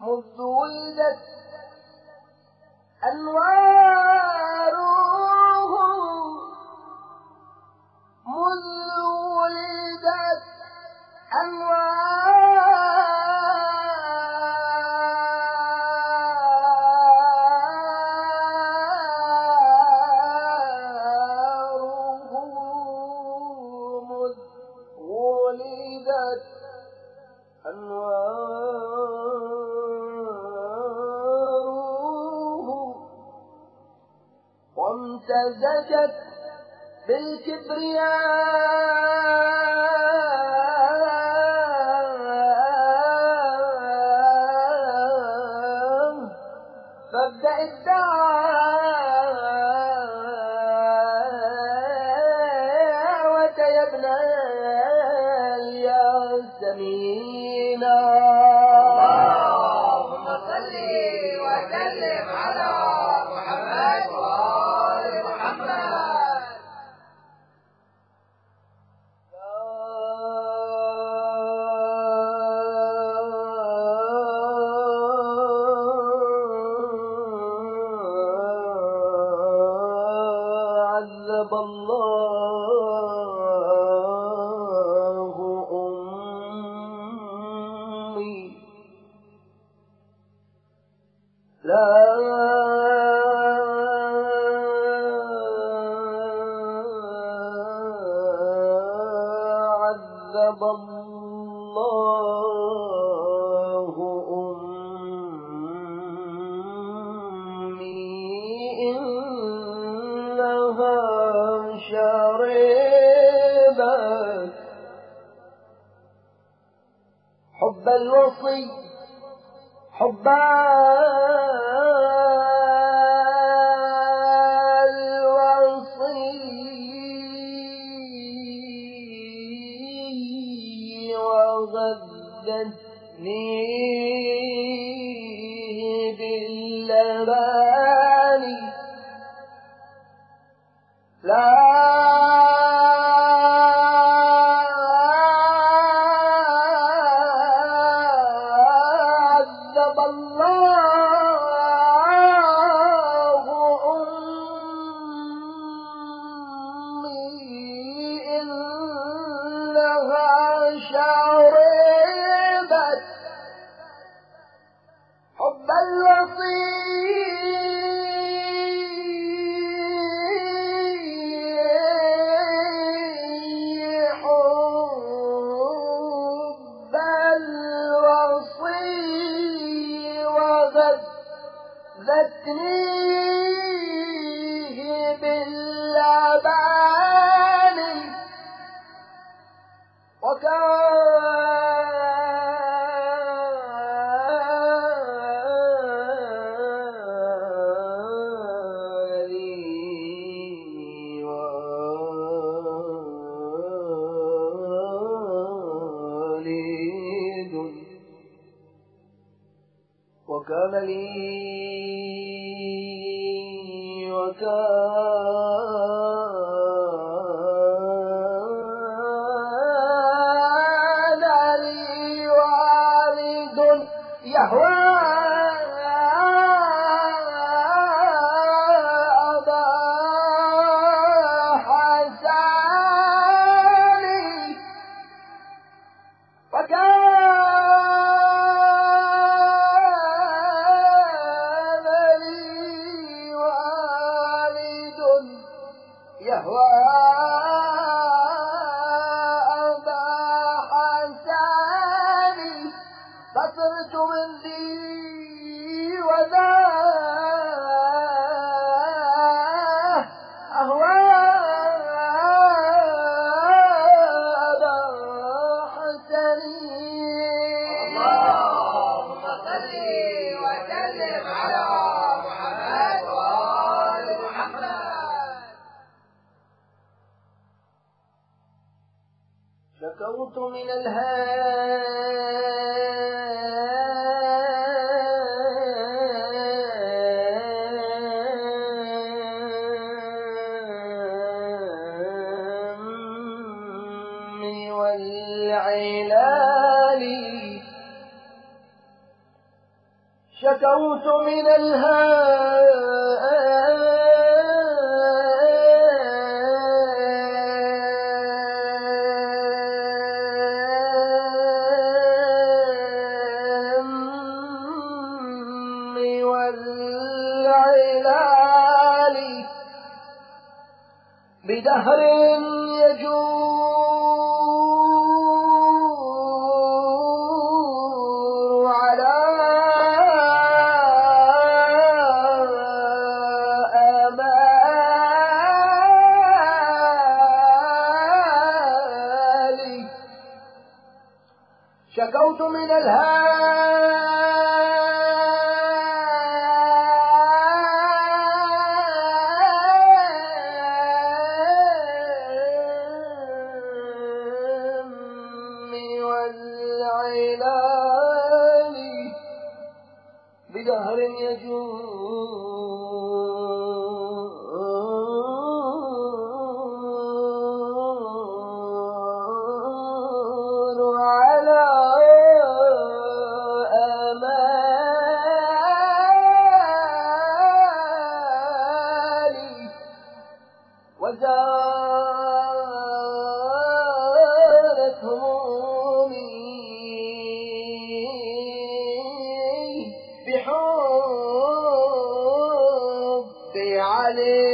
منذ ولدت أنواره منذ ولدت أنواره ولدت أنواره تزكت بالكبرياء. فابدأ الدعوة يا ابن الياسمين كتب الله أمي. لا عذب الله أمي. إنها شربت حب الوصي حب الوصي. وغدتني باللبن فزكنيه باللبان وكان وكان لي وكان لي والد يهوى. شكوت من الهام والعلال. شكوت من الهام بدهر يجور على آمالي شكوت من الهام بدهر يجود همومي بحب علي